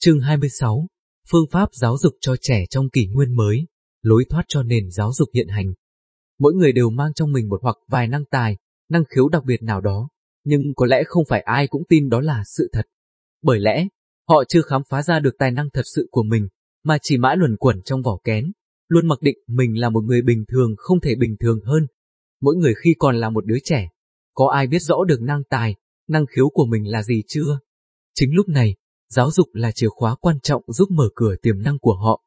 Chương 26 Phương pháp giáo dục cho trẻ trong kỷ nguyên mới, lối thoát cho nền giáo dục hiện hành. Mỗi người đều mang trong mình một hoặc vài năng tài, năng khiếu đặc biệt nào đó, nhưng có lẽ không phải ai cũng tin đó là sự thật. Bởi lẽ, họ chưa khám phá ra được tài năng thật sự của mình, mà chỉ mãi luẩn quẩn trong vỏ kén, luôn mặc định mình là một người bình thường không thể bình thường hơn. Mỗi người khi còn là một đứa trẻ, có ai biết rõ được năng tài, năng khiếu của mình là gì chưa? Chính lúc này, giáo dục là chìa khóa quan trọng giúp mở cửa tiềm năng của họ.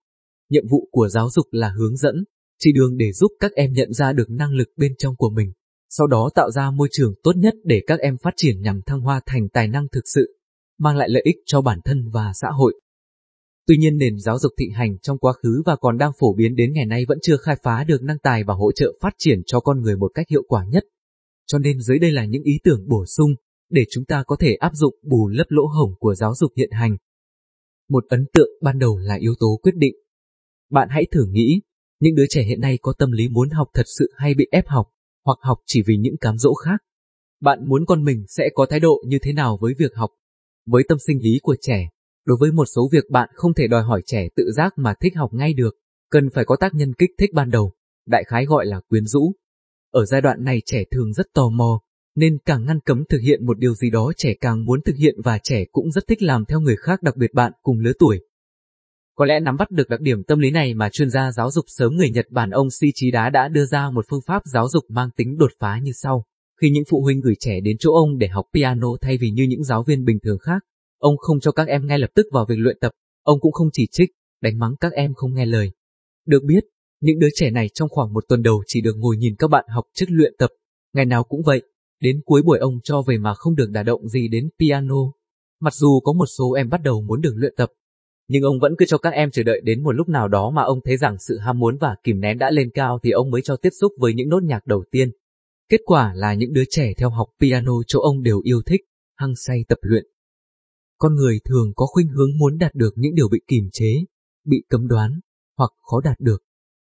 Nhiệm vụ của giáo dục là hướng dẫn, chỉ đường để giúp các em nhận ra được năng lực bên trong của mình, sau đó tạo ra môi trường tốt nhất để các em phát triển nhằm thăng hoa thành tài năng thực sự, mang lại lợi ích cho bản thân và xã hội. Tuy nhiên nền giáo dục thịnh hành trong quá khứ và còn đang phổ biến đến ngày nay vẫn chưa khai phá được năng tài và hỗ trợ phát triển cho con người một cách hiệu quả nhất. Cho nên dưới đây là những ý tưởng bổ sung để chúng ta có thể áp dụng bù lấp lỗ hổng của giáo dục hiện hành. Một ấn tượng ban đầu là yếu tố quyết định. Bạn hãy thử nghĩ, những đứa trẻ hiện nay có tâm lý muốn học thật sự hay bị ép học, hoặc học chỉ vì những cám dỗ khác. Bạn muốn con mình sẽ có thái độ như thế nào với việc học? Với tâm sinh lý của trẻ, đối với một số việc bạn không thể đòi hỏi trẻ tự giác mà thích học ngay được, cần phải có tác nhân kích thích ban đầu, đại khái gọi là quyến rũ. Ở giai đoạn này trẻ thường rất tò mò, nên càng ngăn cấm thực hiện một điều gì đó trẻ càng muốn thực hiện và trẻ cũng rất thích làm theo người khác đặc biệt bạn cùng lứa tuổi. Có lẽ nắm bắt được đặc điểm tâm lý này mà chuyên gia giáo dục sớm người Nhật Bản ông Si Chí Đá đã đưa ra một phương pháp giáo dục mang tính đột phá như sau. Khi những phụ huynh gửi trẻ đến chỗ ông để học piano thay vì như những giáo viên bình thường khác, ông không cho các em ngay lập tức vào việc luyện tập, ông cũng không chỉ trích, đánh mắng các em không nghe lời. Được biết, những đứa trẻ này trong khoảng một tuần đầu chỉ được ngồi nhìn các bạn học trước luyện tập, ngày nào cũng vậy, Đến cuối buổi ông cho về mà không được đả động gì đến piano. Mặc dù có một số em bắt đầu muốn được luyện tập, nhưng ông vẫn cứ cho các em chờ đợi đến một lúc nào đó mà ông thấy rằng sự ham muốn và kìm nén đã lên cao thì ông mới cho tiếp xúc với những nốt nhạc đầu tiên. Kết quả là những đứa trẻ theo học piano chỗ ông đều yêu thích, hăng say tập luyện. Con người thường có khuynh hướng muốn đạt được những điều bị kìm chế, bị cấm đoán, hoặc khó đạt được.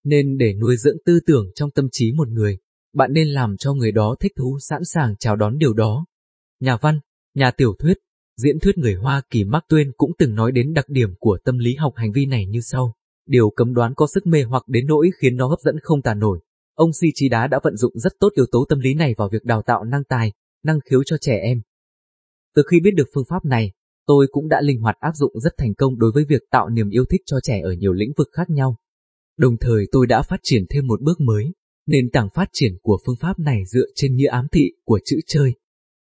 Nên để nuôi dưỡng tư tưởng trong tâm trí một người, bạn nên làm cho người đó thích thú sẵn sàng chào đón điều đó. Nhà văn, nhà tiểu thuyết, diễn thuyết người Hoa Kỳ Mark Twain cũng từng nói đến đặc điểm của tâm lý học hành vi này như sau. Điều cấm đoán có sức mê hoặc đến nỗi khiến nó hấp dẫn không tàn nổi. Ông Si Trí Đá đã vận dụng rất tốt yếu tố tâm lý này vào việc đào tạo năng tài, năng khiếu cho trẻ em. Từ khi biết được phương pháp này, tôi cũng đã linh hoạt áp dụng rất thành công đối với việc tạo niềm yêu thích cho trẻ ở nhiều lĩnh vực khác nhau. Đồng thời tôi đã phát triển thêm một bước mới, Nền tảng phát triển của phương pháp này dựa trên nghĩa ám thị của chữ chơi.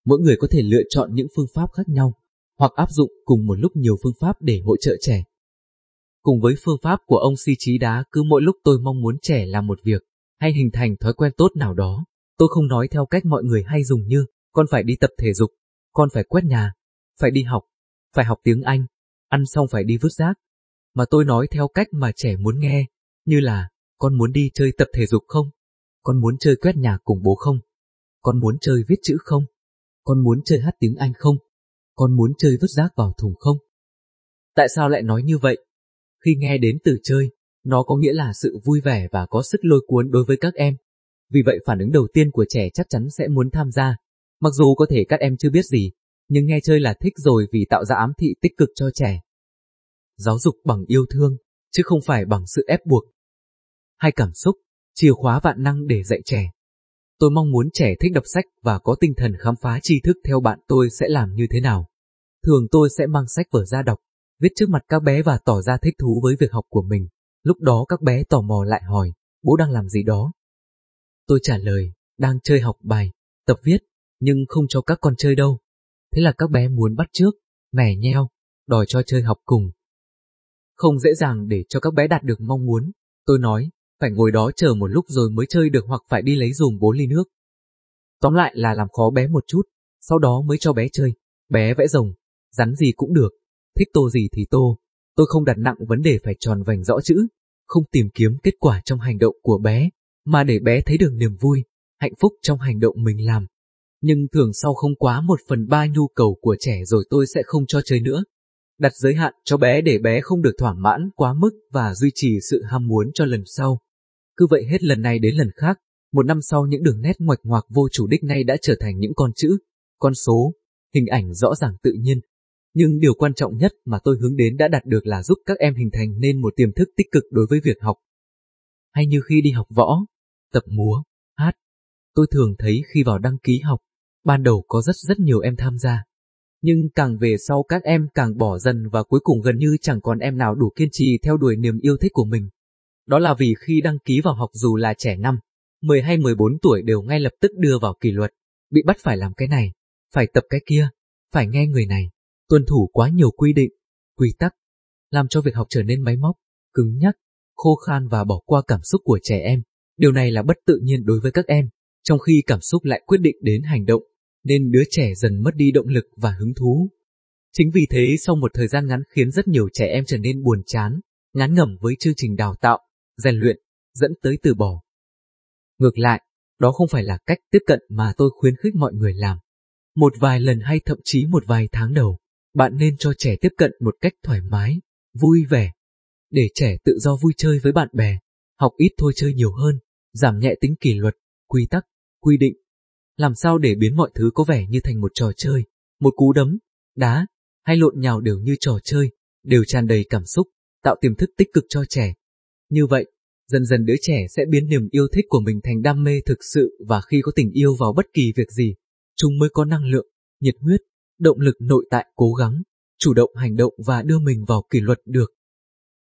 Mỗi người có thể lựa chọn những phương pháp khác nhau, hoặc áp dụng cùng một lúc nhiều phương pháp để hỗ trợ trẻ. Cùng với phương pháp của ông si trí đá cứ mỗi lúc tôi mong muốn trẻ làm một việc, hay hình thành thói quen tốt nào đó, tôi không nói theo cách mọi người hay dùng như, con phải đi tập thể dục, con phải quét nhà, phải đi học, phải học tiếng Anh, ăn xong phải đi vứt rác, mà tôi nói theo cách mà trẻ muốn nghe, như là, con muốn đi chơi tập thể dục không? Con muốn chơi quét nhà cùng bố không? Con muốn chơi viết chữ không? Con muốn chơi hát tiếng Anh không? Con muốn chơi vứt rác vào thùng không? Tại sao lại nói như vậy? Khi nghe đến từ chơi, nó có nghĩa là sự vui vẻ và có sức lôi cuốn đối với các em. Vì vậy phản ứng đầu tiên của trẻ chắc chắn sẽ muốn tham gia. Mặc dù có thể các em chưa biết gì, nhưng nghe chơi là thích rồi vì tạo ra ám thị tích cực cho trẻ. Giáo dục bằng yêu thương, chứ không phải bằng sự ép buộc. Hay cảm xúc, chìa khóa vạn năng để dạy trẻ. Tôi mong muốn trẻ thích đọc sách và có tinh thần khám phá tri thức theo bạn tôi sẽ làm như thế nào. Thường tôi sẽ mang sách vở ra đọc, viết trước mặt các bé và tỏ ra thích thú với việc học của mình. Lúc đó các bé tò mò lại hỏi, bố đang làm gì đó? Tôi trả lời, đang chơi học bài, tập viết, nhưng không cho các con chơi đâu. Thế là các bé muốn bắt trước, mẻ nheo, đòi cho chơi học cùng. Không dễ dàng để cho các bé đạt được mong muốn, tôi nói, phải ngồi đó chờ một lúc rồi mới chơi được hoặc phải đi lấy dùm bốn ly nước. Tóm lại là làm khó bé một chút, sau đó mới cho bé chơi. Bé vẽ rồng, rắn gì cũng được, thích tô gì thì tô. Tôi không đặt nặng vấn đề phải tròn vành rõ chữ, không tìm kiếm kết quả trong hành động của bé, mà để bé thấy được niềm vui, hạnh phúc trong hành động mình làm. Nhưng thường sau không quá một phần ba nhu cầu của trẻ rồi tôi sẽ không cho chơi nữa đặt giới hạn cho bé để bé không được thỏa mãn quá mức và duy trì sự ham muốn cho lần sau. Cứ vậy hết lần này đến lần khác, một năm sau những đường nét ngoạch ngoạc vô chủ đích này đã trở thành những con chữ, con số, hình ảnh rõ ràng tự nhiên. Nhưng điều quan trọng nhất mà tôi hướng đến đã đạt được là giúp các em hình thành nên một tiềm thức tích cực đối với việc học. Hay như khi đi học võ, tập múa, hát, tôi thường thấy khi vào đăng ký học, ban đầu có rất rất nhiều em tham gia. Nhưng càng về sau các em càng bỏ dần và cuối cùng gần như chẳng còn em nào đủ kiên trì theo đuổi niềm yêu thích của mình. Đó là vì khi đăng ký vào học dù là trẻ năm, 10 hay 14 tuổi đều ngay lập tức đưa vào kỷ luật, bị bắt phải làm cái này, phải tập cái kia, phải nghe người này, tuân thủ quá nhiều quy định, quy tắc, làm cho việc học trở nên máy móc, cứng nhắc, khô khan và bỏ qua cảm xúc của trẻ em. Điều này là bất tự nhiên đối với các em, trong khi cảm xúc lại quyết định đến hành động, nên đứa trẻ dần mất đi động lực và hứng thú. Chính vì thế sau một thời gian ngắn khiến rất nhiều trẻ em trở nên buồn chán, ngán ngẩm với chương trình đào tạo, rèn luyện, dẫn tới từ bỏ. Ngược lại, đó không phải là cách tiếp cận mà tôi khuyến khích mọi người làm. Một vài lần hay thậm chí một vài tháng đầu, bạn nên cho trẻ tiếp cận một cách thoải mái, vui vẻ, để trẻ tự do vui chơi với bạn bè, học ít thôi chơi nhiều hơn, giảm nhẹ tính kỷ luật, quy tắc, quy định. Làm sao để biến mọi thứ có vẻ như thành một trò chơi, một cú đấm, đá, hay lộn nhào đều như trò chơi, đều tràn đầy cảm xúc, tạo tiềm thức tích cực cho trẻ. Như vậy, dần dần đứa trẻ sẽ biến niềm yêu thích của mình thành đam mê thực sự và khi có tình yêu vào bất kỳ việc gì, chúng mới có năng lượng, nhiệt huyết, động lực nội tại cố gắng, chủ động hành động và đưa mình vào kỷ luật được.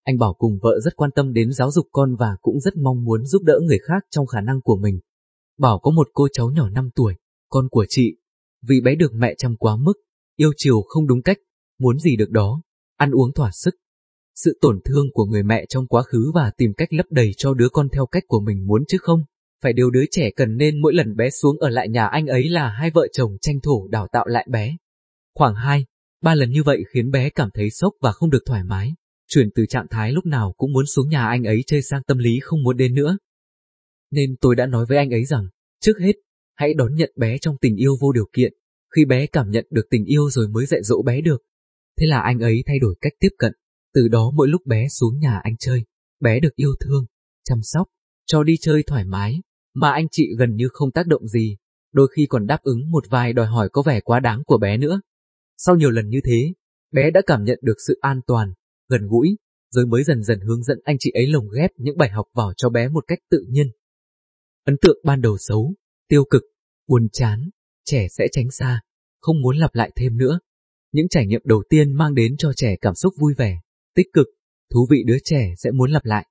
Anh Bảo cùng vợ rất quan tâm đến giáo dục con và cũng rất mong muốn giúp đỡ người khác trong khả năng của mình. Bảo có một cô cháu nhỏ 5 tuổi, con của chị. Vì bé được mẹ chăm quá mức, yêu chiều không đúng cách, muốn gì được đó, ăn uống thỏa sức. Sự tổn thương của người mẹ trong quá khứ và tìm cách lấp đầy cho đứa con theo cách của mình muốn chứ không. Phải điều đứa trẻ cần nên mỗi lần bé xuống ở lại nhà anh ấy là hai vợ chồng tranh thủ đào tạo lại bé. Khoảng 2, ba lần như vậy khiến bé cảm thấy sốc và không được thoải mái chuyển từ trạng thái lúc nào cũng muốn xuống nhà anh ấy chơi sang tâm lý không muốn đến nữa. Nên tôi đã nói với anh ấy rằng, trước hết, hãy đón nhận bé trong tình yêu vô điều kiện, khi bé cảm nhận được tình yêu rồi mới dạy dỗ bé được. Thế là anh ấy thay đổi cách tiếp cận, từ đó mỗi lúc bé xuống nhà anh chơi, bé được yêu thương, chăm sóc, cho đi chơi thoải mái, mà anh chị gần như không tác động gì, đôi khi còn đáp ứng một vài đòi hỏi có vẻ quá đáng của bé nữa. Sau nhiều lần như thế, bé đã cảm nhận được sự an toàn, gần gũi, rồi mới dần dần hướng dẫn anh chị ấy lồng ghép những bài học vào cho bé một cách tự nhiên. Ấn tượng ban đầu xấu, tiêu cực, buồn chán, trẻ sẽ tránh xa, không muốn lặp lại thêm nữa. Những trải nghiệm đầu tiên mang đến cho trẻ cảm xúc vui vẻ, tích cực, thú vị đứa trẻ sẽ muốn lặp lại.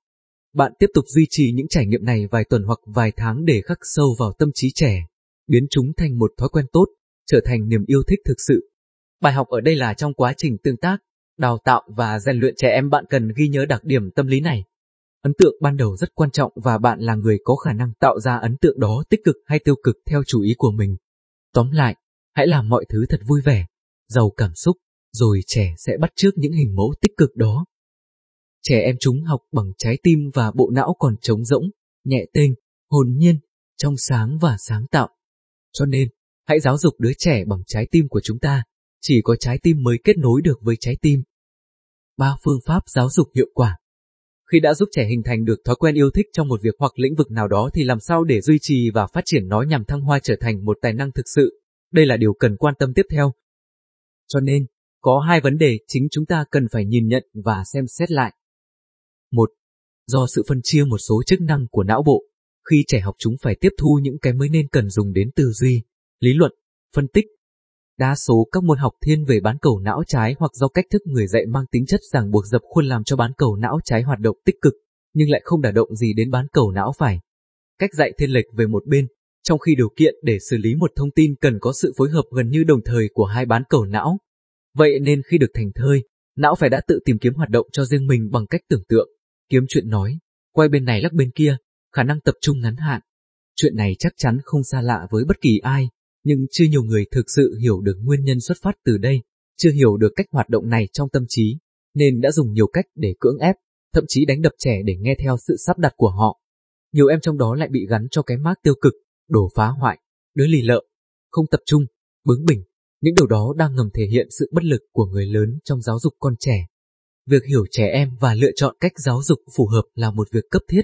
Bạn tiếp tục duy trì những trải nghiệm này vài tuần hoặc vài tháng để khắc sâu vào tâm trí trẻ, biến chúng thành một thói quen tốt, trở thành niềm yêu thích thực sự. Bài học ở đây là trong quá trình tương tác, đào tạo và rèn luyện trẻ em bạn cần ghi nhớ đặc điểm tâm lý này. Ấn tượng ban đầu rất quan trọng và bạn là người có khả năng tạo ra ấn tượng đó tích cực hay tiêu cực theo chủ ý của mình. Tóm lại, hãy làm mọi thứ thật vui vẻ, giàu cảm xúc, rồi trẻ sẽ bắt chước những hình mẫu tích cực đó. Trẻ em chúng học bằng trái tim và bộ não còn trống rỗng, nhẹ tênh, hồn nhiên, trong sáng và sáng tạo. Cho nên, hãy giáo dục đứa trẻ bằng trái tim của chúng ta, chỉ có trái tim mới kết nối được với trái tim. Ba phương pháp giáo dục hiệu quả khi đã giúp trẻ hình thành được thói quen yêu thích trong một việc hoặc lĩnh vực nào đó thì làm sao để duy trì và phát triển nó nhằm thăng hoa trở thành một tài năng thực sự, đây là điều cần quan tâm tiếp theo. Cho nên, có hai vấn đề chính chúng ta cần phải nhìn nhận và xem xét lại. Một, do sự phân chia một số chức năng của não bộ, khi trẻ học chúng phải tiếp thu những cái mới nên cần dùng đến tư duy, lý luận, phân tích, Đa số các môn học thiên về bán cầu não trái hoặc do cách thức người dạy mang tính chất ràng buộc dập khuôn làm cho bán cầu não trái hoạt động tích cực, nhưng lại không đả động gì đến bán cầu não phải. Cách dạy thiên lệch về một bên, trong khi điều kiện để xử lý một thông tin cần có sự phối hợp gần như đồng thời của hai bán cầu não. Vậy nên khi được thành thơi, não phải đã tự tìm kiếm hoạt động cho riêng mình bằng cách tưởng tượng, kiếm chuyện nói, quay bên này lắc bên kia, khả năng tập trung ngắn hạn. Chuyện này chắc chắn không xa lạ với bất kỳ ai, nhưng chưa nhiều người thực sự hiểu được nguyên nhân xuất phát từ đây, chưa hiểu được cách hoạt động này trong tâm trí, nên đã dùng nhiều cách để cưỡng ép, thậm chí đánh đập trẻ để nghe theo sự sắp đặt của họ. Nhiều em trong đó lại bị gắn cho cái mác tiêu cực, đổ phá hoại, đứa lì lợ, không tập trung, bướng bỉnh. Những điều đó đang ngầm thể hiện sự bất lực của người lớn trong giáo dục con trẻ. Việc hiểu trẻ em và lựa chọn cách giáo dục phù hợp là một việc cấp thiết.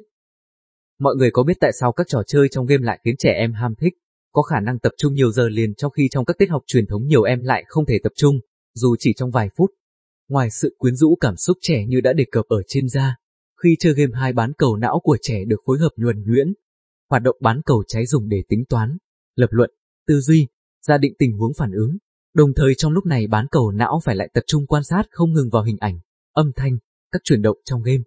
Mọi người có biết tại sao các trò chơi trong game lại khiến trẻ em ham thích? Có khả năng tập trung nhiều giờ liền trong khi trong các tiết học truyền thống nhiều em lại không thể tập trung, dù chỉ trong vài phút. Ngoài sự quyến rũ cảm xúc trẻ như đã đề cập ở trên da, khi chơi game hai bán cầu não của trẻ được phối hợp nhuần nhuyễn, hoạt động bán cầu trái dùng để tính toán, lập luận, tư duy, gia định tình huống phản ứng. Đồng thời trong lúc này bán cầu não phải lại tập trung quan sát không ngừng vào hình ảnh, âm thanh, các chuyển động trong game.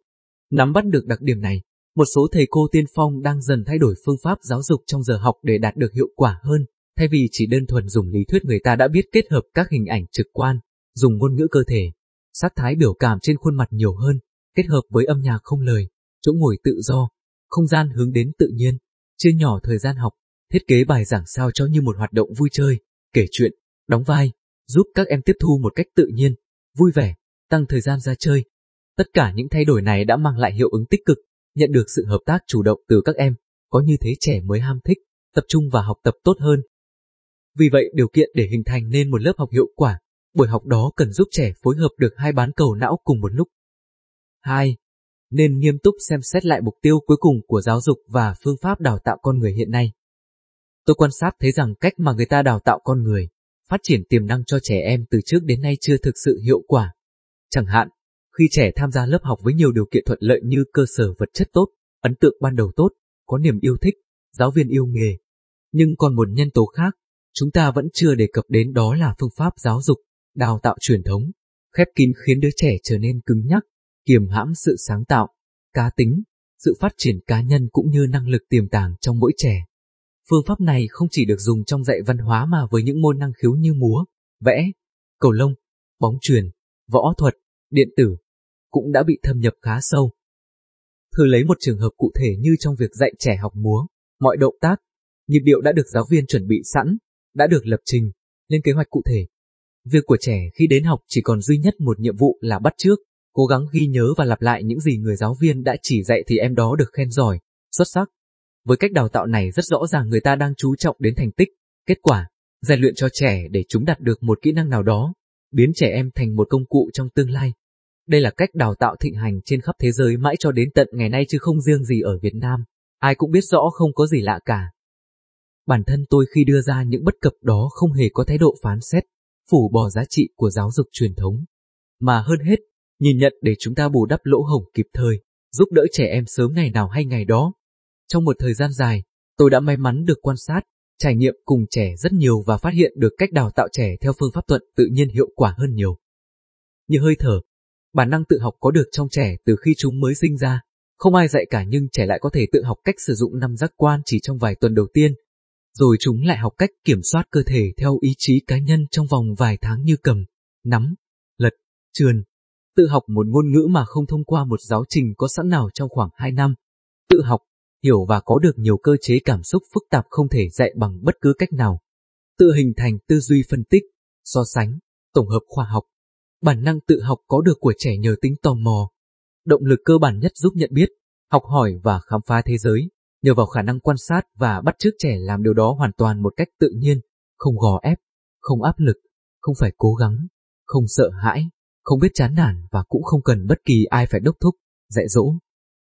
Nắm bắt được đặc điểm này, một số thầy cô tiên phong đang dần thay đổi phương pháp giáo dục trong giờ học để đạt được hiệu quả hơn, thay vì chỉ đơn thuần dùng lý thuyết người ta đã biết kết hợp các hình ảnh trực quan, dùng ngôn ngữ cơ thể, sắc thái biểu cảm trên khuôn mặt nhiều hơn, kết hợp với âm nhạc không lời, chỗ ngồi tự do, không gian hướng đến tự nhiên, chia nhỏ thời gian học, thiết kế bài giảng sao cho như một hoạt động vui chơi, kể chuyện, đóng vai, giúp các em tiếp thu một cách tự nhiên, vui vẻ, tăng thời gian ra chơi. Tất cả những thay đổi này đã mang lại hiệu ứng tích cực, nhận được sự hợp tác chủ động từ các em, có như thế trẻ mới ham thích, tập trung và học tập tốt hơn. Vì vậy điều kiện để hình thành nên một lớp học hiệu quả, buổi học đó cần giúp trẻ phối hợp được hai bán cầu não cùng một lúc. 2. Nên nghiêm túc xem xét lại mục tiêu cuối cùng của giáo dục và phương pháp đào tạo con người hiện nay. Tôi quan sát thấy rằng cách mà người ta đào tạo con người, phát triển tiềm năng cho trẻ em từ trước đến nay chưa thực sự hiệu quả. Chẳng hạn, khi trẻ tham gia lớp học với nhiều điều kiện thuận lợi như cơ sở vật chất tốt, ấn tượng ban đầu tốt, có niềm yêu thích, giáo viên yêu nghề. Nhưng còn một nhân tố khác, chúng ta vẫn chưa đề cập đến đó là phương pháp giáo dục, đào tạo truyền thống, khép kín khiến đứa trẻ trở nên cứng nhắc, kiềm hãm sự sáng tạo, cá tính, sự phát triển cá nhân cũng như năng lực tiềm tàng trong mỗi trẻ. Phương pháp này không chỉ được dùng trong dạy văn hóa mà với những môn năng khiếu như múa, vẽ, cầu lông, bóng truyền, võ thuật, điện tử, cũng đã bị thâm nhập khá sâu. Thử lấy một trường hợp cụ thể như trong việc dạy trẻ học múa, mọi động tác, nhịp điệu đã được giáo viên chuẩn bị sẵn, đã được lập trình, lên kế hoạch cụ thể. Việc của trẻ khi đến học chỉ còn duy nhất một nhiệm vụ là bắt trước, cố gắng ghi nhớ và lặp lại những gì người giáo viên đã chỉ dạy thì em đó được khen giỏi, xuất sắc. Với cách đào tạo này rất rõ ràng người ta đang chú trọng đến thành tích, kết quả, rèn luyện cho trẻ để chúng đạt được một kỹ năng nào đó, biến trẻ em thành một công cụ trong tương lai. Đây là cách đào tạo thịnh hành trên khắp thế giới mãi cho đến tận ngày nay chứ không riêng gì ở Việt Nam. Ai cũng biết rõ không có gì lạ cả. Bản thân tôi khi đưa ra những bất cập đó không hề có thái độ phán xét, phủ bỏ giá trị của giáo dục truyền thống. Mà hơn hết, nhìn nhận để chúng ta bù đắp lỗ hổng kịp thời, giúp đỡ trẻ em sớm ngày nào hay ngày đó. Trong một thời gian dài, tôi đã may mắn được quan sát, trải nghiệm cùng trẻ rất nhiều và phát hiện được cách đào tạo trẻ theo phương pháp thuận tự nhiên hiệu quả hơn nhiều. Như hơi thở, bản năng tự học có được trong trẻ từ khi chúng mới sinh ra. Không ai dạy cả nhưng trẻ lại có thể tự học cách sử dụng năm giác quan chỉ trong vài tuần đầu tiên. Rồi chúng lại học cách kiểm soát cơ thể theo ý chí cá nhân trong vòng vài tháng như cầm, nắm, lật, trườn. Tự học một ngôn ngữ mà không thông qua một giáo trình có sẵn nào trong khoảng 2 năm. Tự học, hiểu và có được nhiều cơ chế cảm xúc phức tạp không thể dạy bằng bất cứ cách nào. Tự hình thành tư duy phân tích, so sánh, tổng hợp khoa học, Bản năng tự học có được của trẻ nhờ tính tò mò. Động lực cơ bản nhất giúp nhận biết, học hỏi và khám phá thế giới, nhờ vào khả năng quan sát và bắt chước trẻ làm điều đó hoàn toàn một cách tự nhiên, không gò ép, không áp lực, không phải cố gắng, không sợ hãi, không biết chán nản và cũng không cần bất kỳ ai phải đốc thúc, dạy dỗ.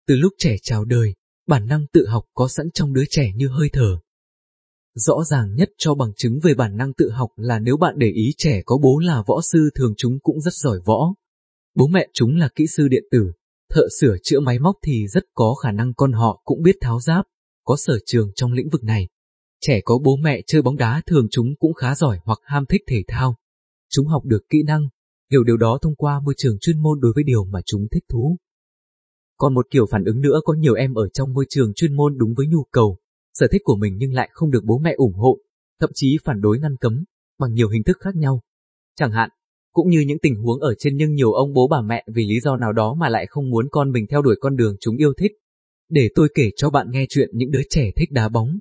Từ lúc trẻ chào đời, bản năng tự học có sẵn trong đứa trẻ như hơi thở, Rõ ràng nhất cho bằng chứng về bản năng tự học là nếu bạn để ý trẻ có bố là võ sư thường chúng cũng rất giỏi võ. Bố mẹ chúng là kỹ sư điện tử, thợ sửa chữa máy móc thì rất có khả năng con họ cũng biết tháo giáp, có sở trường trong lĩnh vực này. Trẻ có bố mẹ chơi bóng đá thường chúng cũng khá giỏi hoặc ham thích thể thao. Chúng học được kỹ năng, hiểu điều đó thông qua môi trường chuyên môn đối với điều mà chúng thích thú. Còn một kiểu phản ứng nữa có nhiều em ở trong môi trường chuyên môn đúng với nhu cầu, sở thích của mình nhưng lại không được bố mẹ ủng hộ, thậm chí phản đối ngăn cấm, bằng nhiều hình thức khác nhau. Chẳng hạn, cũng như những tình huống ở trên nhưng nhiều ông bố bà mẹ vì lý do nào đó mà lại không muốn con mình theo đuổi con đường chúng yêu thích. Để tôi kể cho bạn nghe chuyện những đứa trẻ thích đá bóng.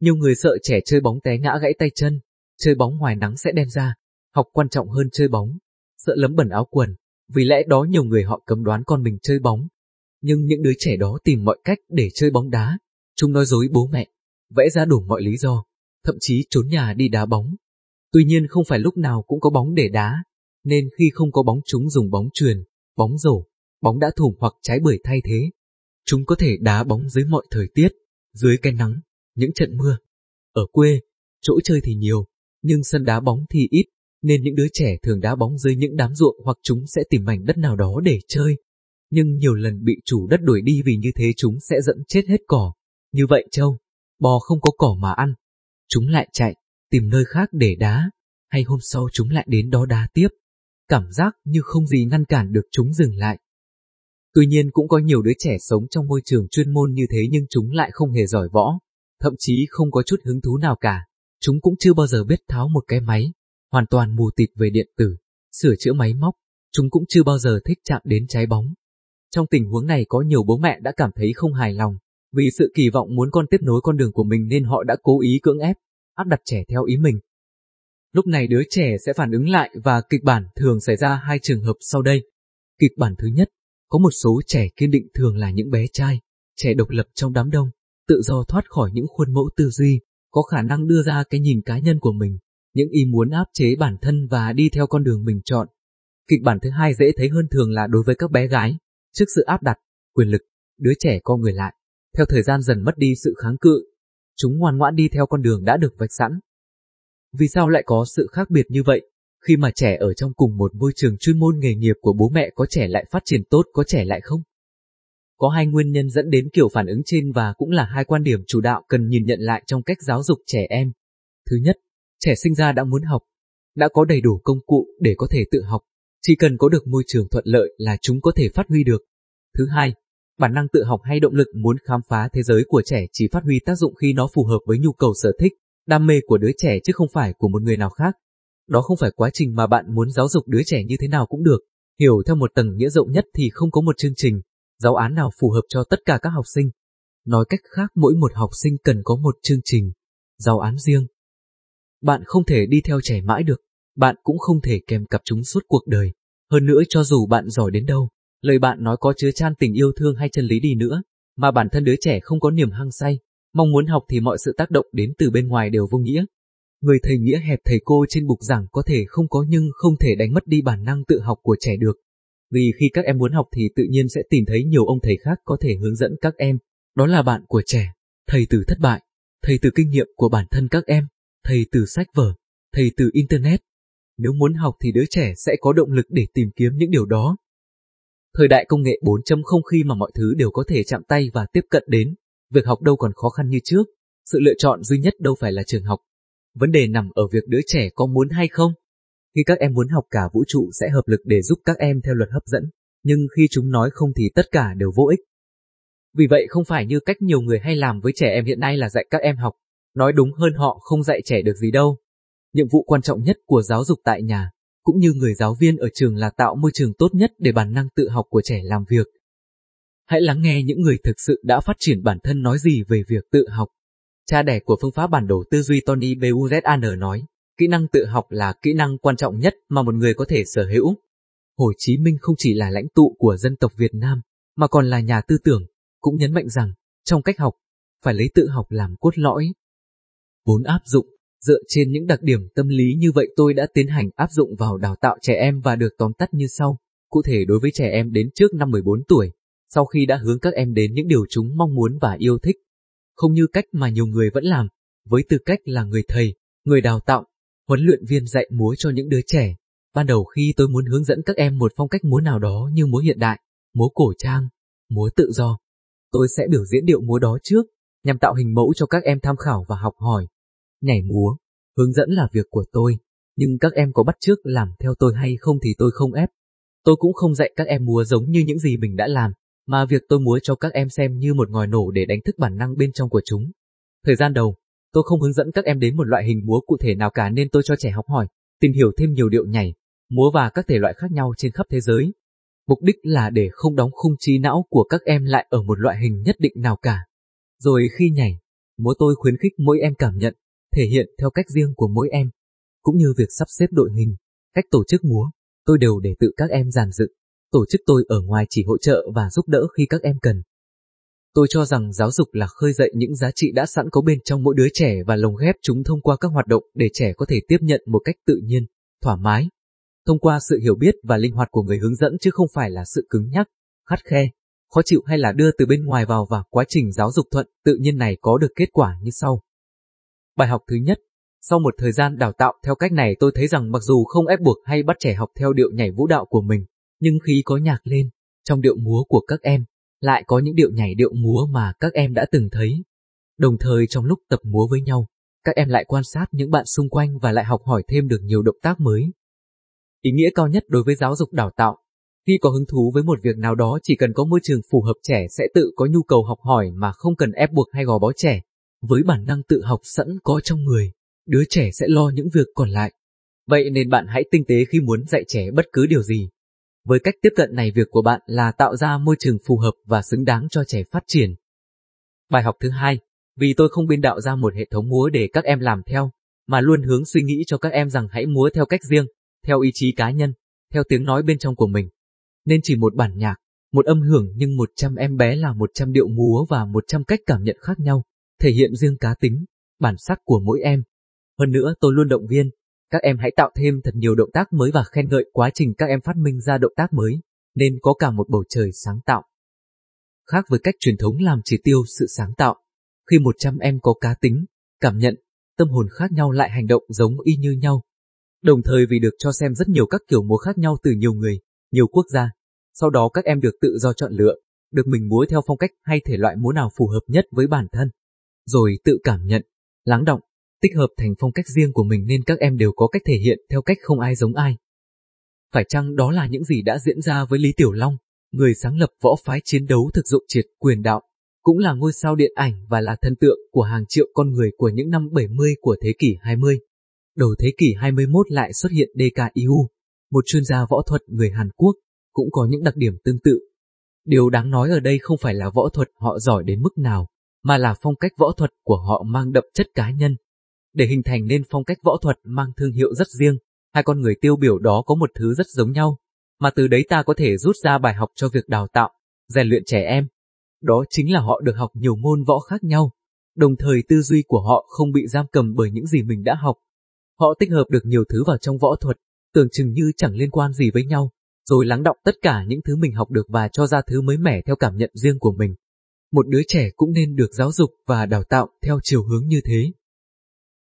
Nhiều người sợ trẻ chơi bóng té ngã gãy tay chân, chơi bóng ngoài nắng sẽ đen ra, học quan trọng hơn chơi bóng, sợ lấm bẩn áo quần, vì lẽ đó nhiều người họ cấm đoán con mình chơi bóng. Nhưng những đứa trẻ đó tìm mọi cách để chơi bóng đá, Chúng nói dối bố mẹ, vẽ ra đủ mọi lý do, thậm chí trốn nhà đi đá bóng. Tuy nhiên không phải lúc nào cũng có bóng để đá, nên khi không có bóng chúng dùng bóng truyền, bóng rổ, bóng đã thủng hoặc trái bưởi thay thế. Chúng có thể đá bóng dưới mọi thời tiết, dưới cái nắng, những trận mưa. Ở quê, chỗ chơi thì nhiều, nhưng sân đá bóng thì ít, nên những đứa trẻ thường đá bóng dưới những đám ruộng hoặc chúng sẽ tìm mảnh đất nào đó để chơi. Nhưng nhiều lần bị chủ đất đuổi đi vì như thế chúng sẽ dẫn chết hết cỏ. Như vậy châu, bò không có cỏ mà ăn. Chúng lại chạy, tìm nơi khác để đá, hay hôm sau chúng lại đến đó đá tiếp. Cảm giác như không gì ngăn cản được chúng dừng lại. Tuy nhiên cũng có nhiều đứa trẻ sống trong môi trường chuyên môn như thế nhưng chúng lại không hề giỏi võ, thậm chí không có chút hứng thú nào cả. Chúng cũng chưa bao giờ biết tháo một cái máy, hoàn toàn mù tịt về điện tử, sửa chữa máy móc, chúng cũng chưa bao giờ thích chạm đến trái bóng. Trong tình huống này có nhiều bố mẹ đã cảm thấy không hài lòng, vì sự kỳ vọng muốn con tiếp nối con đường của mình nên họ đã cố ý cưỡng ép, áp đặt trẻ theo ý mình. Lúc này đứa trẻ sẽ phản ứng lại và kịch bản thường xảy ra hai trường hợp sau đây. Kịch bản thứ nhất, có một số trẻ kiên định thường là những bé trai, trẻ độc lập trong đám đông, tự do thoát khỏi những khuôn mẫu tư duy, có khả năng đưa ra cái nhìn cá nhân của mình, những ý muốn áp chế bản thân và đi theo con đường mình chọn. Kịch bản thứ hai dễ thấy hơn thường là đối với các bé gái, trước sự áp đặt, quyền lực, đứa trẻ co người lại, theo thời gian dần mất đi sự kháng cự, chúng ngoan ngoãn đi theo con đường đã được vạch sẵn. Vì sao lại có sự khác biệt như vậy? Khi mà trẻ ở trong cùng một môi trường chuyên môn nghề nghiệp của bố mẹ có trẻ lại phát triển tốt có trẻ lại không? Có hai nguyên nhân dẫn đến kiểu phản ứng trên và cũng là hai quan điểm chủ đạo cần nhìn nhận lại trong cách giáo dục trẻ em. Thứ nhất, trẻ sinh ra đã muốn học, đã có đầy đủ công cụ để có thể tự học, chỉ cần có được môi trường thuận lợi là chúng có thể phát huy được. Thứ hai, bản năng tự học hay động lực muốn khám phá thế giới của trẻ chỉ phát huy tác dụng khi nó phù hợp với nhu cầu sở thích, đam mê của đứa trẻ chứ không phải của một người nào khác. Đó không phải quá trình mà bạn muốn giáo dục đứa trẻ như thế nào cũng được. Hiểu theo một tầng nghĩa rộng nhất thì không có một chương trình, giáo án nào phù hợp cho tất cả các học sinh. Nói cách khác mỗi một học sinh cần có một chương trình, giáo án riêng. Bạn không thể đi theo trẻ mãi được, bạn cũng không thể kèm cặp chúng suốt cuộc đời. Hơn nữa cho dù bạn giỏi đến đâu, lời bạn nói có chứa chan tình yêu thương hay chân lý đi nữa, mà bản thân đứa trẻ không có niềm hăng say, mong muốn học thì mọi sự tác động đến từ bên ngoài đều vô nghĩa. Người thầy nghĩa hẹp thầy cô trên bục giảng có thể không có nhưng không thể đánh mất đi bản năng tự học của trẻ được. Vì khi các em muốn học thì tự nhiên sẽ tìm thấy nhiều ông thầy khác có thể hướng dẫn các em, đó là bạn của trẻ, thầy từ thất bại, thầy từ kinh nghiệm của bản thân các em, thầy từ sách vở, thầy từ Internet. Nếu muốn học thì đứa trẻ sẽ có động lực để tìm kiếm những điều đó. Thời đại công nghệ 4.0 khi mà mọi thứ đều có thể chạm tay và tiếp cận đến, việc học đâu còn khó khăn như trước, sự lựa chọn duy nhất đâu phải là trường học. Vấn đề nằm ở việc đứa trẻ có muốn hay không. Khi các em muốn học cả vũ trụ sẽ hợp lực để giúp các em theo luật hấp dẫn, nhưng khi chúng nói không thì tất cả đều vô ích. Vì vậy không phải như cách nhiều người hay làm với trẻ em hiện nay là dạy các em học, nói đúng hơn họ không dạy trẻ được gì đâu. Nhiệm vụ quan trọng nhất của giáo dục tại nhà, cũng như người giáo viên ở trường là tạo môi trường tốt nhất để bản năng tự học của trẻ làm việc. Hãy lắng nghe những người thực sự đã phát triển bản thân nói gì về việc tự học. Cha đẻ của phương pháp bản đồ tư duy Tony Buzan nói, kỹ năng tự học là kỹ năng quan trọng nhất mà một người có thể sở hữu. Hồ Chí Minh không chỉ là lãnh tụ của dân tộc Việt Nam, mà còn là nhà tư tưởng, cũng nhấn mạnh rằng, trong cách học, phải lấy tự học làm cốt lõi. 4. Áp dụng Dựa trên những đặc điểm tâm lý như vậy tôi đã tiến hành áp dụng vào đào tạo trẻ em và được tóm tắt như sau. Cụ thể đối với trẻ em đến trước năm 14 tuổi, sau khi đã hướng các em đến những điều chúng mong muốn và yêu thích. Không như cách mà nhiều người vẫn làm, với tư cách là người thầy, người đào tạo, huấn luyện viên dạy múa cho những đứa trẻ. Ban đầu khi tôi muốn hướng dẫn các em một phong cách múa nào đó như múa hiện đại, múa cổ trang, múa tự do, tôi sẽ biểu diễn điệu múa đó trước, nhằm tạo hình mẫu cho các em tham khảo và học hỏi. Nhảy múa, hướng dẫn là việc của tôi, nhưng các em có bắt chước làm theo tôi hay không thì tôi không ép. Tôi cũng không dạy các em múa giống như những gì mình đã làm, mà việc tôi múa cho các em xem như một ngòi nổ để đánh thức bản năng bên trong của chúng. Thời gian đầu, tôi không hướng dẫn các em đến một loại hình múa cụ thể nào cả nên tôi cho trẻ học hỏi, tìm hiểu thêm nhiều điệu nhảy, múa và các thể loại khác nhau trên khắp thế giới. Mục đích là để không đóng khung trí não của các em lại ở một loại hình nhất định nào cả. Rồi khi nhảy, múa tôi khuyến khích mỗi em cảm nhận, thể hiện theo cách riêng của mỗi em, cũng như việc sắp xếp đội hình, cách tổ chức múa, tôi đều để tự các em giàn dựng. Tổ chức tôi ở ngoài chỉ hỗ trợ và giúp đỡ khi các em cần. Tôi cho rằng giáo dục là khơi dậy những giá trị đã sẵn có bên trong mỗi đứa trẻ và lồng ghép chúng thông qua các hoạt động để trẻ có thể tiếp nhận một cách tự nhiên, thoải mái. Thông qua sự hiểu biết và linh hoạt của người hướng dẫn chứ không phải là sự cứng nhắc, khắt khe, khó chịu hay là đưa từ bên ngoài vào và quá trình giáo dục thuận tự nhiên này có được kết quả như sau. Bài học thứ nhất, Sau một thời gian đào tạo theo cách này tôi thấy rằng mặc dù không ép buộc hay bắt trẻ học theo điệu nhảy vũ đạo của mình, nhưng khi có nhạc lên, trong điệu múa của các em, lại có những điệu nhảy điệu múa mà các em đã từng thấy. Đồng thời trong lúc tập múa với nhau, các em lại quan sát những bạn xung quanh và lại học hỏi thêm được nhiều động tác mới. Ý nghĩa cao nhất đối với giáo dục đào tạo, khi có hứng thú với một việc nào đó chỉ cần có môi trường phù hợp trẻ sẽ tự có nhu cầu học hỏi mà không cần ép buộc hay gò bó trẻ. Với bản năng tự học sẵn có trong người, đứa trẻ sẽ lo những việc còn lại. Vậy nên bạn hãy tinh tế khi muốn dạy trẻ bất cứ điều gì. Với cách tiếp cận này việc của bạn là tạo ra môi trường phù hợp và xứng đáng cho trẻ phát triển. Bài học thứ hai, vì tôi không biên đạo ra một hệ thống múa để các em làm theo, mà luôn hướng suy nghĩ cho các em rằng hãy múa theo cách riêng, theo ý chí cá nhân, theo tiếng nói bên trong của mình. Nên chỉ một bản nhạc, một âm hưởng nhưng 100 em bé là 100 điệu múa và 100 cách cảm nhận khác nhau, thể hiện riêng cá tính, bản sắc của mỗi em. Hơn nữa tôi luôn động viên, các em hãy tạo thêm thật nhiều động tác mới và khen ngợi quá trình các em phát minh ra động tác mới, nên có cả một bầu trời sáng tạo. Khác với cách truyền thống làm chỉ tiêu sự sáng tạo, khi 100 em có cá tính, cảm nhận, tâm hồn khác nhau lại hành động giống y như nhau. Đồng thời vì được cho xem rất nhiều các kiểu múa khác nhau từ nhiều người, nhiều quốc gia, sau đó các em được tự do chọn lựa, được mình múa theo phong cách hay thể loại múa nào phù hợp nhất với bản thân, rồi tự cảm nhận, lắng động, tích hợp thành phong cách riêng của mình nên các em đều có cách thể hiện theo cách không ai giống ai. Phải chăng đó là những gì đã diễn ra với Lý Tiểu Long, người sáng lập võ phái chiến đấu thực dụng triệt quyền đạo, cũng là ngôi sao điện ảnh và là thân tượng của hàng triệu con người của những năm 70 của thế kỷ 20. Đầu thế kỷ 21 lại xuất hiện DKIU, một chuyên gia võ thuật người Hàn Quốc, cũng có những đặc điểm tương tự. Điều đáng nói ở đây không phải là võ thuật họ giỏi đến mức nào, mà là phong cách võ thuật của họ mang đậm chất cá nhân. Để hình thành nên phong cách võ thuật mang thương hiệu rất riêng, hai con người tiêu biểu đó có một thứ rất giống nhau, mà từ đấy ta có thể rút ra bài học cho việc đào tạo, rèn luyện trẻ em. Đó chính là họ được học nhiều môn võ khác nhau, đồng thời tư duy của họ không bị giam cầm bởi những gì mình đã học. Họ tích hợp được nhiều thứ vào trong võ thuật, tưởng chừng như chẳng liên quan gì với nhau, rồi lắng động tất cả những thứ mình học được và cho ra thứ mới mẻ theo cảm nhận riêng của mình. Một đứa trẻ cũng nên được giáo dục và đào tạo theo chiều hướng như thế.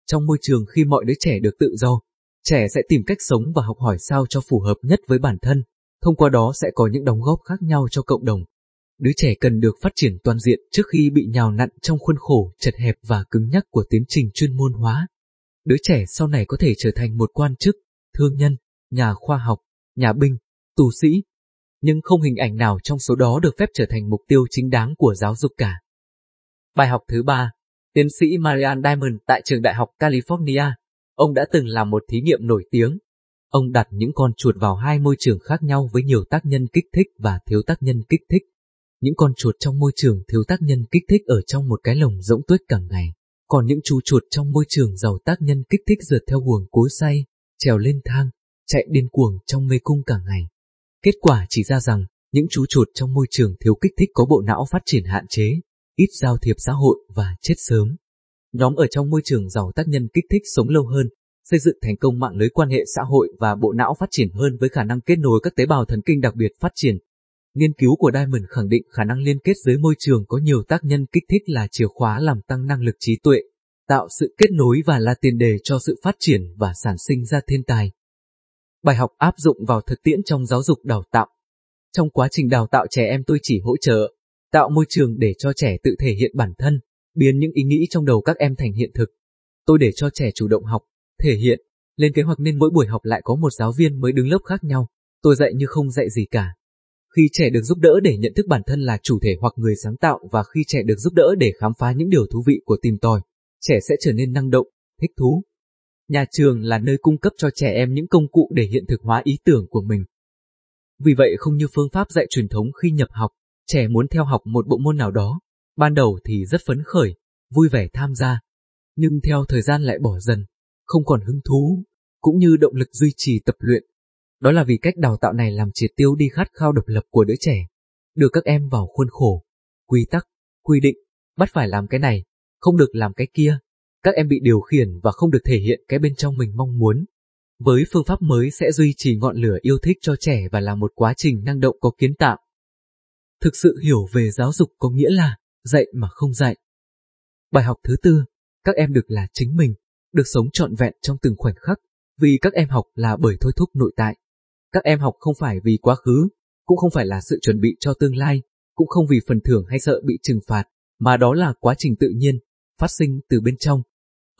Trong môi trường khi mọi đứa trẻ được tự do, trẻ sẽ tìm cách sống và học hỏi sao cho phù hợp nhất với bản thân, thông qua đó sẽ có những đóng góp khác nhau cho cộng đồng. Đứa trẻ cần được phát triển toàn diện trước khi bị nhào nặn trong khuôn khổ chật hẹp và cứng nhắc của tiến trình chuyên môn hóa. Đứa trẻ sau này có thể trở thành một quan chức, thương nhân, nhà khoa học, nhà binh, tù sĩ, nhưng không hình ảnh nào trong số đó được phép trở thành mục tiêu chính đáng của giáo dục cả. Bài học thứ ba, tiến sĩ Marian Diamond tại trường đại học California, ông đã từng làm một thí nghiệm nổi tiếng. Ông đặt những con chuột vào hai môi trường khác nhau với nhiều tác nhân kích thích và thiếu tác nhân kích thích. Những con chuột trong môi trường thiếu tác nhân kích thích ở trong một cái lồng rỗng tuyết cả ngày, còn những chú chuột trong môi trường giàu tác nhân kích thích rượt theo guồng cối say, trèo lên thang, chạy điên cuồng trong mê cung cả ngày. Kết quả chỉ ra rằng, những chú chuột trong môi trường thiếu kích thích có bộ não phát triển hạn chế, ít giao thiệp xã hội và chết sớm. Nhóm ở trong môi trường giàu tác nhân kích thích sống lâu hơn, xây dựng thành công mạng lưới quan hệ xã hội và bộ não phát triển hơn với khả năng kết nối các tế bào thần kinh đặc biệt phát triển. Nghiên cứu của Diamond khẳng định khả năng liên kết dưới môi trường có nhiều tác nhân kích thích là chìa khóa làm tăng năng lực trí tuệ, tạo sự kết nối và là tiền đề cho sự phát triển và sản sinh ra thiên tài. Bài học áp dụng vào thực tiễn trong giáo dục đào tạo. Trong quá trình đào tạo trẻ em tôi chỉ hỗ trợ, tạo môi trường để cho trẻ tự thể hiện bản thân, biến những ý nghĩ trong đầu các em thành hiện thực. Tôi để cho trẻ chủ động học, thể hiện, lên kế hoạch nên mỗi buổi học lại có một giáo viên mới đứng lớp khác nhau, tôi dạy như không dạy gì cả. Khi trẻ được giúp đỡ để nhận thức bản thân là chủ thể hoặc người sáng tạo và khi trẻ được giúp đỡ để khám phá những điều thú vị của tìm tòi, trẻ sẽ trở nên năng động, thích thú, Nhà trường là nơi cung cấp cho trẻ em những công cụ để hiện thực hóa ý tưởng của mình. Vì vậy không như phương pháp dạy truyền thống khi nhập học, trẻ muốn theo học một bộ môn nào đó, ban đầu thì rất phấn khởi, vui vẻ tham gia, nhưng theo thời gian lại bỏ dần, không còn hứng thú, cũng như động lực duy trì tập luyện. Đó là vì cách đào tạo này làm triệt tiêu đi khát khao độc lập của đứa trẻ, đưa các em vào khuôn khổ, quy tắc, quy định, bắt phải làm cái này, không được làm cái kia, các em bị điều khiển và không được thể hiện cái bên trong mình mong muốn. Với phương pháp mới sẽ duy trì ngọn lửa yêu thích cho trẻ và là một quá trình năng động có kiến tạo. Thực sự hiểu về giáo dục có nghĩa là dạy mà không dạy. Bài học thứ tư, các em được là chính mình, được sống trọn vẹn trong từng khoảnh khắc, vì các em học là bởi thôi thúc nội tại. Các em học không phải vì quá khứ, cũng không phải là sự chuẩn bị cho tương lai, cũng không vì phần thưởng hay sợ bị trừng phạt, mà đó là quá trình tự nhiên, phát sinh từ bên trong.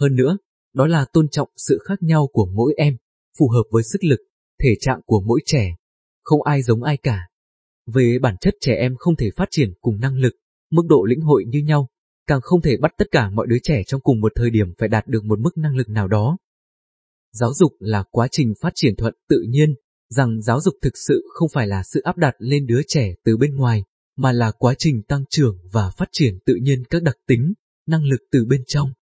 Hơn nữa, đó là tôn trọng sự khác nhau của mỗi em, phù hợp với sức lực, thể trạng của mỗi trẻ. Không ai giống ai cả. Về bản chất trẻ em không thể phát triển cùng năng lực, mức độ lĩnh hội như nhau, càng không thể bắt tất cả mọi đứa trẻ trong cùng một thời điểm phải đạt được một mức năng lực nào đó. Giáo dục là quá trình phát triển thuận tự nhiên, rằng giáo dục thực sự không phải là sự áp đặt lên đứa trẻ từ bên ngoài, mà là quá trình tăng trưởng và phát triển tự nhiên các đặc tính, năng lực từ bên trong.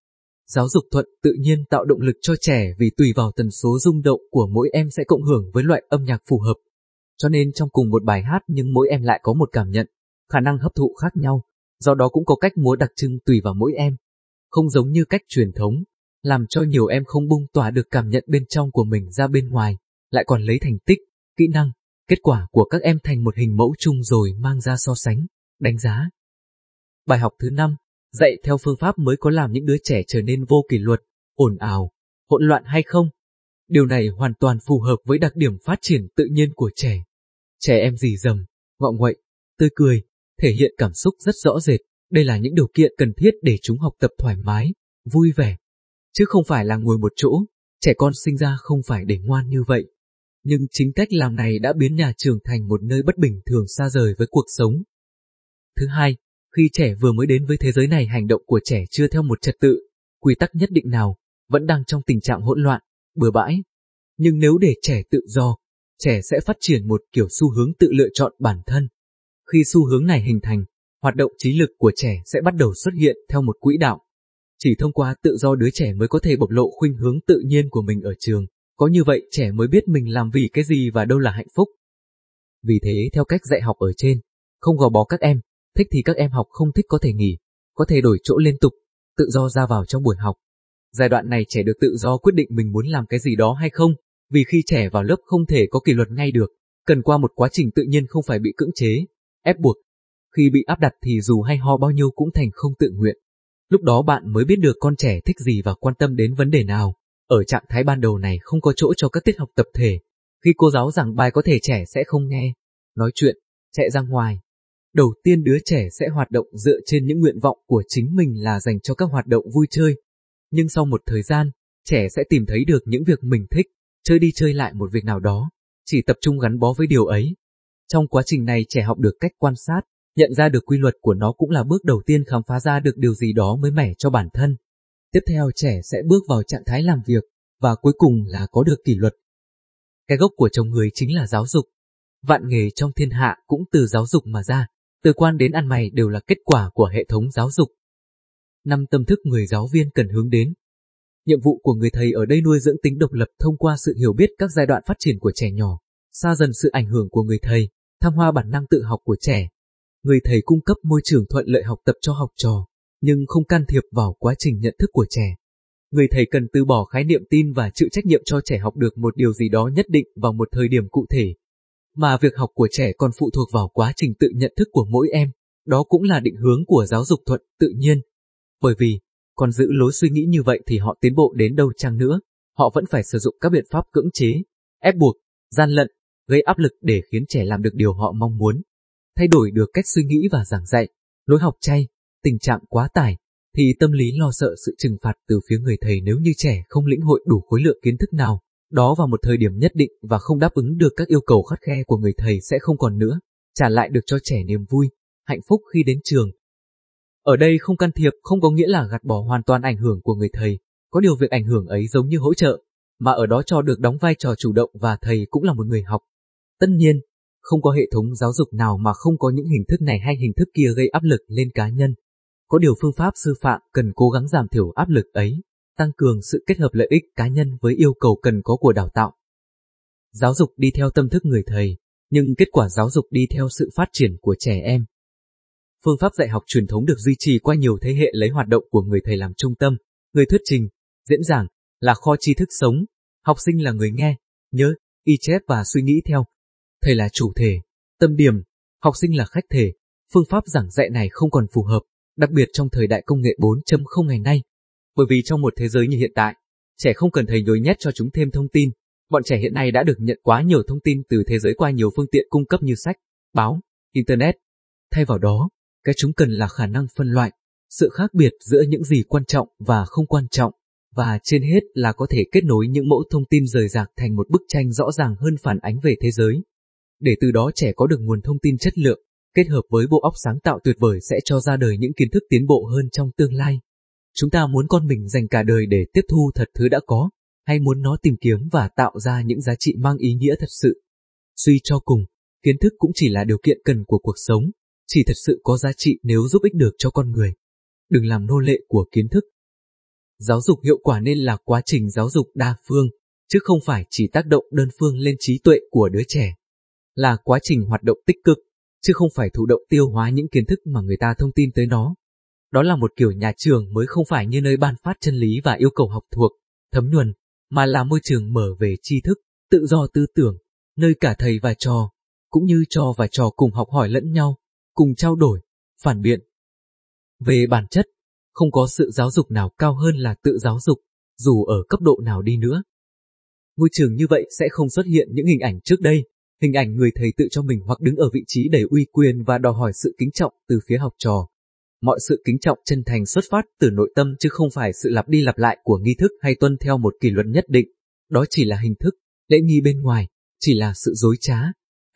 Giáo dục thuận tự nhiên tạo động lực cho trẻ vì tùy vào tần số rung động của mỗi em sẽ cộng hưởng với loại âm nhạc phù hợp. Cho nên trong cùng một bài hát nhưng mỗi em lại có một cảm nhận, khả năng hấp thụ khác nhau, do đó cũng có cách múa đặc trưng tùy vào mỗi em. Không giống như cách truyền thống, làm cho nhiều em không bung tỏa được cảm nhận bên trong của mình ra bên ngoài, lại còn lấy thành tích, kỹ năng, kết quả của các em thành một hình mẫu chung rồi mang ra so sánh, đánh giá. Bài học thứ 5, dạy theo phương pháp mới có làm những đứa trẻ trở nên vô kỷ luật, ồn ào, hỗn loạn hay không? Điều này hoàn toàn phù hợp với đặc điểm phát triển tự nhiên của trẻ. Trẻ em dì dầm, ngọ nguậy, tươi cười, thể hiện cảm xúc rất rõ rệt, đây là những điều kiện cần thiết để chúng học tập thoải mái, vui vẻ. Chứ không phải là ngồi một chỗ, trẻ con sinh ra không phải để ngoan như vậy. Nhưng chính cách làm này đã biến nhà trường thành một nơi bất bình thường xa rời với cuộc sống. Thứ hai, khi trẻ vừa mới đến với thế giới này hành động của trẻ chưa theo một trật tự, quy tắc nhất định nào, vẫn đang trong tình trạng hỗn loạn, bừa bãi. Nhưng nếu để trẻ tự do, trẻ sẽ phát triển một kiểu xu hướng tự lựa chọn bản thân. Khi xu hướng này hình thành, hoạt động trí lực của trẻ sẽ bắt đầu xuất hiện theo một quỹ đạo. Chỉ thông qua tự do đứa trẻ mới có thể bộc lộ khuynh hướng tự nhiên của mình ở trường, có như vậy trẻ mới biết mình làm vì cái gì và đâu là hạnh phúc. Vì thế theo cách dạy học ở trên, không gò bó các em, thích thì các em học không thích có thể nghỉ, có thể đổi chỗ liên tục, tự do ra vào trong buổi học. Giai đoạn này trẻ được tự do quyết định mình muốn làm cái gì đó hay không, vì khi trẻ vào lớp không thể có kỷ luật ngay được, cần qua một quá trình tự nhiên không phải bị cưỡng chế, ép buộc. Khi bị áp đặt thì dù hay ho bao nhiêu cũng thành không tự nguyện. Lúc đó bạn mới biết được con trẻ thích gì và quan tâm đến vấn đề nào. Ở trạng thái ban đầu này không có chỗ cho các tiết học tập thể. Khi cô giáo giảng bài có thể trẻ sẽ không nghe, nói chuyện, chạy ra ngoài. Đầu tiên đứa trẻ sẽ hoạt động dựa trên những nguyện vọng của chính mình là dành cho các hoạt động vui chơi. Nhưng sau một thời gian, trẻ sẽ tìm thấy được những việc mình thích, chơi đi chơi lại một việc nào đó, chỉ tập trung gắn bó với điều ấy. Trong quá trình này trẻ học được cách quan sát, nhận ra được quy luật của nó cũng là bước đầu tiên khám phá ra được điều gì đó mới mẻ cho bản thân. Tiếp theo trẻ sẽ bước vào trạng thái làm việc, và cuối cùng là có được kỷ luật. Cái gốc của chồng người chính là giáo dục. Vạn nghề trong thiên hạ cũng từ giáo dục mà ra, từ quan đến ăn mày đều là kết quả của hệ thống giáo dục. Năm tâm thức người giáo viên cần hướng đến. Nhiệm vụ của người thầy ở đây nuôi dưỡng tính độc lập thông qua sự hiểu biết các giai đoạn phát triển của trẻ nhỏ, xa dần sự ảnh hưởng của người thầy, tham hoa bản năng tự học của trẻ. Người thầy cung cấp môi trường thuận lợi học tập cho học trò, nhưng không can thiệp vào quá trình nhận thức của trẻ. Người thầy cần từ bỏ khái niệm tin và chịu trách nhiệm cho trẻ học được một điều gì đó nhất định vào một thời điểm cụ thể. Mà việc học của trẻ còn phụ thuộc vào quá trình tự nhận thức của mỗi em, đó cũng là định hướng của giáo dục thuận tự nhiên. Bởi vì, còn giữ lối suy nghĩ như vậy thì họ tiến bộ đến đâu chăng nữa, họ vẫn phải sử dụng các biện pháp cưỡng chế, ép buộc, gian lận, gây áp lực để khiến trẻ làm được điều họ mong muốn. Thay đổi được cách suy nghĩ và giảng dạy, lối học chay, tình trạng quá tải, thì tâm lý lo sợ sự trừng phạt từ phía người thầy nếu như trẻ không lĩnh hội đủ khối lượng kiến thức nào, đó vào một thời điểm nhất định và không đáp ứng được các yêu cầu khắt khe của người thầy sẽ không còn nữa, trả lại được cho trẻ niềm vui, hạnh phúc khi đến trường. Ở đây không can thiệp không có nghĩa là gạt bỏ hoàn toàn ảnh hưởng của người thầy, có điều việc ảnh hưởng ấy giống như hỗ trợ, mà ở đó cho được đóng vai trò chủ động và thầy cũng là một người học. Tất nhiên, không có hệ thống giáo dục nào mà không có những hình thức này hay hình thức kia gây áp lực lên cá nhân. Có điều phương pháp sư phạm cần cố gắng giảm thiểu áp lực ấy, tăng cường sự kết hợp lợi ích cá nhân với yêu cầu cần có của đào tạo. Giáo dục đi theo tâm thức người thầy, nhưng kết quả giáo dục đi theo sự phát triển của trẻ em. Phương pháp dạy học truyền thống được duy trì qua nhiều thế hệ lấy hoạt động của người thầy làm trung tâm, người thuyết trình, diễn giảng, là kho tri thức sống, học sinh là người nghe, nhớ, y chép và suy nghĩ theo. Thầy là chủ thể, tâm điểm, học sinh là khách thể, phương pháp giảng dạy này không còn phù hợp, đặc biệt trong thời đại công nghệ 4.0 ngày nay. Bởi vì trong một thế giới như hiện tại, trẻ không cần thầy nhồi nhét cho chúng thêm thông tin. Bọn trẻ hiện nay đã được nhận quá nhiều thông tin từ thế giới qua nhiều phương tiện cung cấp như sách, báo, internet. Thay vào đó, cái chúng cần là khả năng phân loại, sự khác biệt giữa những gì quan trọng và không quan trọng, và trên hết là có thể kết nối những mẫu thông tin rời rạc thành một bức tranh rõ ràng hơn phản ánh về thế giới. Để từ đó trẻ có được nguồn thông tin chất lượng, kết hợp với bộ óc sáng tạo tuyệt vời sẽ cho ra đời những kiến thức tiến bộ hơn trong tương lai. Chúng ta muốn con mình dành cả đời để tiếp thu thật thứ đã có, hay muốn nó tìm kiếm và tạo ra những giá trị mang ý nghĩa thật sự. Suy cho cùng, kiến thức cũng chỉ là điều kiện cần của cuộc sống, chỉ thật sự có giá trị nếu giúp ích được cho con người. Đừng làm nô lệ của kiến thức. Giáo dục hiệu quả nên là quá trình giáo dục đa phương, chứ không phải chỉ tác động đơn phương lên trí tuệ của đứa trẻ. Là quá trình hoạt động tích cực, chứ không phải thụ động tiêu hóa những kiến thức mà người ta thông tin tới nó. Đó là một kiểu nhà trường mới không phải như nơi ban phát chân lý và yêu cầu học thuộc, thấm nhuần, mà là môi trường mở về tri thức, tự do tư tưởng, nơi cả thầy và trò, cũng như trò và trò cùng học hỏi lẫn nhau, cùng trao đổi, phản biện. Về bản chất, không có sự giáo dục nào cao hơn là tự giáo dục, dù ở cấp độ nào đi nữa. Môi trường như vậy sẽ không xuất hiện những hình ảnh trước đây, hình ảnh người thầy tự cho mình hoặc đứng ở vị trí đầy uy quyền và đòi hỏi sự kính trọng từ phía học trò. Mọi sự kính trọng chân thành xuất phát từ nội tâm chứ không phải sự lặp đi lặp lại của nghi thức hay tuân theo một kỷ luật nhất định. Đó chỉ là hình thức, lễ nghi bên ngoài, chỉ là sự dối trá.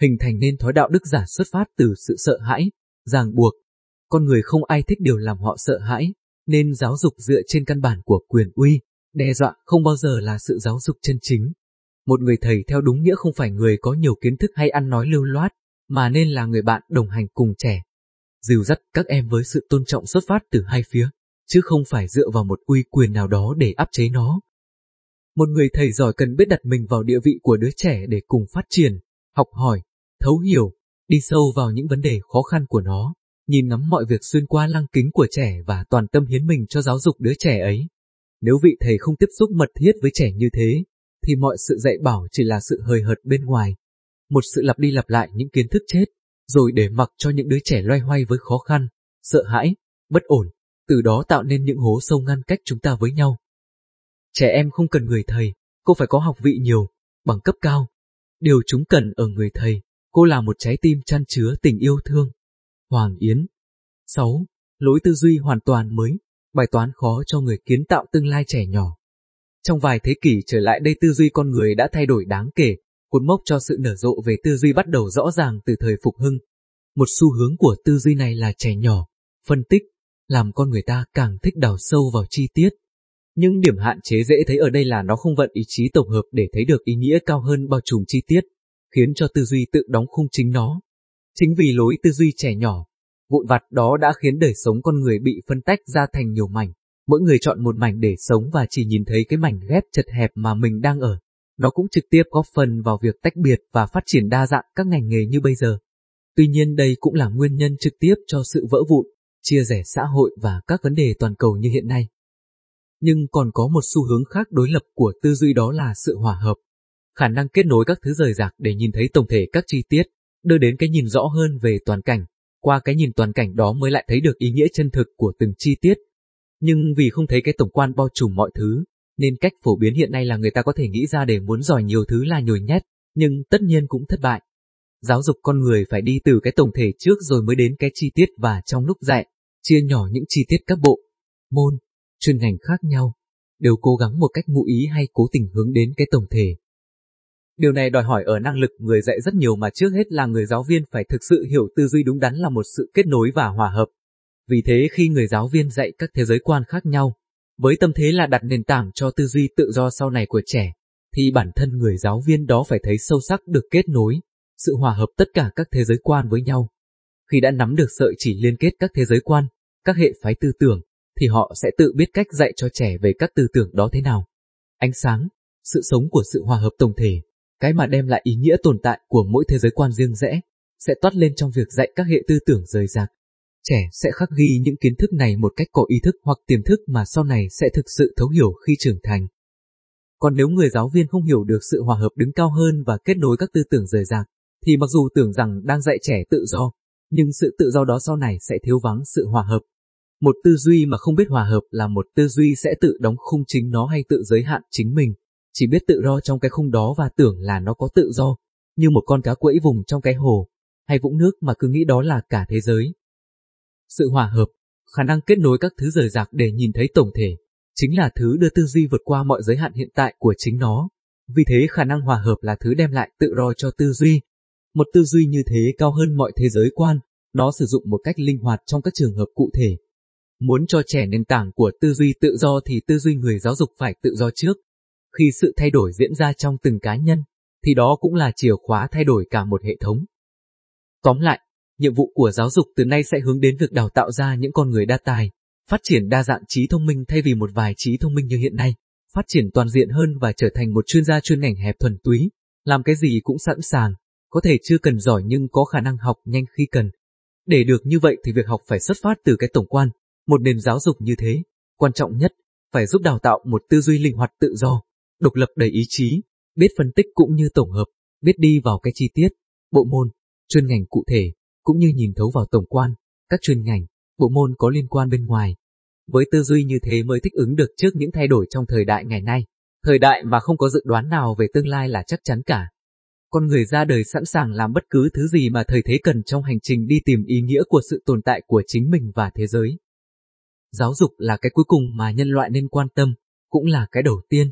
Hình thành nên thói đạo đức giả xuất phát từ sự sợ hãi, ràng buộc. Con người không ai thích điều làm họ sợ hãi, nên giáo dục dựa trên căn bản của quyền uy, đe dọa không bao giờ là sự giáo dục chân chính. Một người thầy theo đúng nghĩa không phải người có nhiều kiến thức hay ăn nói lưu loát, mà nên là người bạn đồng hành cùng trẻ. Dìu dắt các em với sự tôn trọng xuất phát từ hai phía, chứ không phải dựa vào một uy quyền nào đó để áp chế nó. Một người thầy giỏi cần biết đặt mình vào địa vị của đứa trẻ để cùng phát triển, học hỏi, thấu hiểu, đi sâu vào những vấn đề khó khăn của nó, nhìn ngắm mọi việc xuyên qua lăng kính của trẻ và toàn tâm hiến mình cho giáo dục đứa trẻ ấy. Nếu vị thầy không tiếp xúc mật thiết với trẻ như thế, thì mọi sự dạy bảo chỉ là sự hời hợt bên ngoài. Một sự lặp đi lặp lại những kiến thức chết, rồi để mặc cho những đứa trẻ loay hoay với khó khăn, sợ hãi, bất ổn, từ đó tạo nên những hố sâu ngăn cách chúng ta với nhau. Trẻ em không cần người thầy, cô phải có học vị nhiều, bằng cấp cao. Điều chúng cần ở người thầy, cô là một trái tim chăn chứa tình yêu thương. Hoàng Yến 6. Lối tư duy hoàn toàn mới, bài toán khó cho người kiến tạo tương lai trẻ nhỏ. Trong vài thế kỷ trở lại đây tư duy con người đã thay đổi đáng kể, cột mốc cho sự nở rộ về tư duy bắt đầu rõ ràng từ thời phục hưng. Một xu hướng của tư duy này là trẻ nhỏ, phân tích, làm con người ta càng thích đào sâu vào chi tiết. Nhưng điểm hạn chế dễ thấy ở đây là nó không vận ý chí tổng hợp để thấy được ý nghĩa cao hơn bao trùm chi tiết, khiến cho tư duy tự đóng khung chính nó. Chính vì lối tư duy trẻ nhỏ, vụn vặt đó đã khiến đời sống con người bị phân tách ra thành nhiều mảnh, Mỗi người chọn một mảnh để sống và chỉ nhìn thấy cái mảnh ghép chật hẹp mà mình đang ở. Nó cũng trực tiếp góp phần vào việc tách biệt và phát triển đa dạng các ngành nghề như bây giờ. Tuy nhiên đây cũng là nguyên nhân trực tiếp cho sự vỡ vụn, chia rẽ xã hội và các vấn đề toàn cầu như hiện nay. Nhưng còn có một xu hướng khác đối lập của tư duy đó là sự hòa hợp. Khả năng kết nối các thứ rời rạc để nhìn thấy tổng thể các chi tiết, đưa đến cái nhìn rõ hơn về toàn cảnh. Qua cái nhìn toàn cảnh đó mới lại thấy được ý nghĩa chân thực của từng chi tiết, nhưng vì không thấy cái tổng quan bao trùm mọi thứ, nên cách phổ biến hiện nay là người ta có thể nghĩ ra để muốn giỏi nhiều thứ là nhồi nhét, nhưng tất nhiên cũng thất bại. Giáo dục con người phải đi từ cái tổng thể trước rồi mới đến cái chi tiết và trong lúc dạy, chia nhỏ những chi tiết các bộ, môn, chuyên ngành khác nhau, đều cố gắng một cách ngụ ý hay cố tình hướng đến cái tổng thể. Điều này đòi hỏi ở năng lực người dạy rất nhiều mà trước hết là người giáo viên phải thực sự hiểu tư duy đúng đắn là một sự kết nối và hòa hợp. Vì thế khi người giáo viên dạy các thế giới quan khác nhau, với tâm thế là đặt nền tảng cho tư duy tự do sau này của trẻ, thì bản thân người giáo viên đó phải thấy sâu sắc được kết nối, sự hòa hợp tất cả các thế giới quan với nhau. Khi đã nắm được sợi chỉ liên kết các thế giới quan, các hệ phái tư tưởng, thì họ sẽ tự biết cách dạy cho trẻ về các tư tưởng đó thế nào. Ánh sáng, sự sống của sự hòa hợp tổng thể, cái mà đem lại ý nghĩa tồn tại của mỗi thế giới quan riêng rẽ, sẽ toát lên trong việc dạy các hệ tư tưởng rời rạc, trẻ sẽ khắc ghi những kiến thức này một cách có ý thức hoặc tiềm thức mà sau này sẽ thực sự thấu hiểu khi trưởng thành. Còn nếu người giáo viên không hiểu được sự hòa hợp đứng cao hơn và kết nối các tư tưởng rời rạc, thì mặc dù tưởng rằng đang dạy trẻ tự do, nhưng sự tự do đó sau này sẽ thiếu vắng sự hòa hợp. Một tư duy mà không biết hòa hợp là một tư duy sẽ tự đóng khung chính nó hay tự giới hạn chính mình, chỉ biết tự do trong cái khung đó và tưởng là nó có tự do, như một con cá quẫy vùng trong cái hồ, hay vũng nước mà cứ nghĩ đó là cả thế giới. Sự hòa hợp, khả năng kết nối các thứ rời rạc để nhìn thấy tổng thể, chính là thứ đưa tư duy vượt qua mọi giới hạn hiện tại của chính nó. Vì thế khả năng hòa hợp là thứ đem lại tự do cho tư duy. Một tư duy như thế cao hơn mọi thế giới quan, nó sử dụng một cách linh hoạt trong các trường hợp cụ thể. Muốn cho trẻ nền tảng của tư duy tự do thì tư duy người giáo dục phải tự do trước. Khi sự thay đổi diễn ra trong từng cá nhân, thì đó cũng là chìa khóa thay đổi cả một hệ thống. Tóm lại, nhiệm vụ của giáo dục từ nay sẽ hướng đến việc đào tạo ra những con người đa tài, phát triển đa dạng trí thông minh thay vì một vài trí thông minh như hiện nay, phát triển toàn diện hơn và trở thành một chuyên gia chuyên ngành hẹp thuần túy, làm cái gì cũng sẵn sàng, có thể chưa cần giỏi nhưng có khả năng học nhanh khi cần. Để được như vậy thì việc học phải xuất phát từ cái tổng quan, một nền giáo dục như thế, quan trọng nhất, phải giúp đào tạo một tư duy linh hoạt tự do, độc lập đầy ý chí, biết phân tích cũng như tổng hợp, biết đi vào cái chi tiết, bộ môn, chuyên ngành cụ thể, cũng như nhìn thấu vào tổng quan, các chuyên ngành, bộ môn có liên quan bên ngoài. Với tư duy như thế mới thích ứng được trước những thay đổi trong thời đại ngày nay, thời đại mà không có dự đoán nào về tương lai là chắc chắn cả. Con người ra đời sẵn sàng làm bất cứ thứ gì mà thời thế cần trong hành trình đi tìm ý nghĩa của sự tồn tại của chính mình và thế giới. Giáo dục là cái cuối cùng mà nhân loại nên quan tâm, cũng là cái đầu tiên.